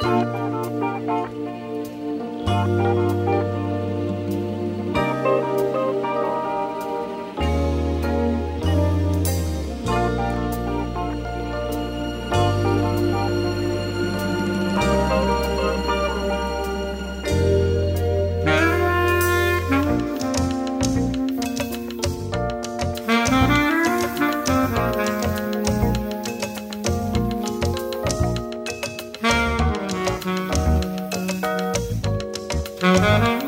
Thank you. Música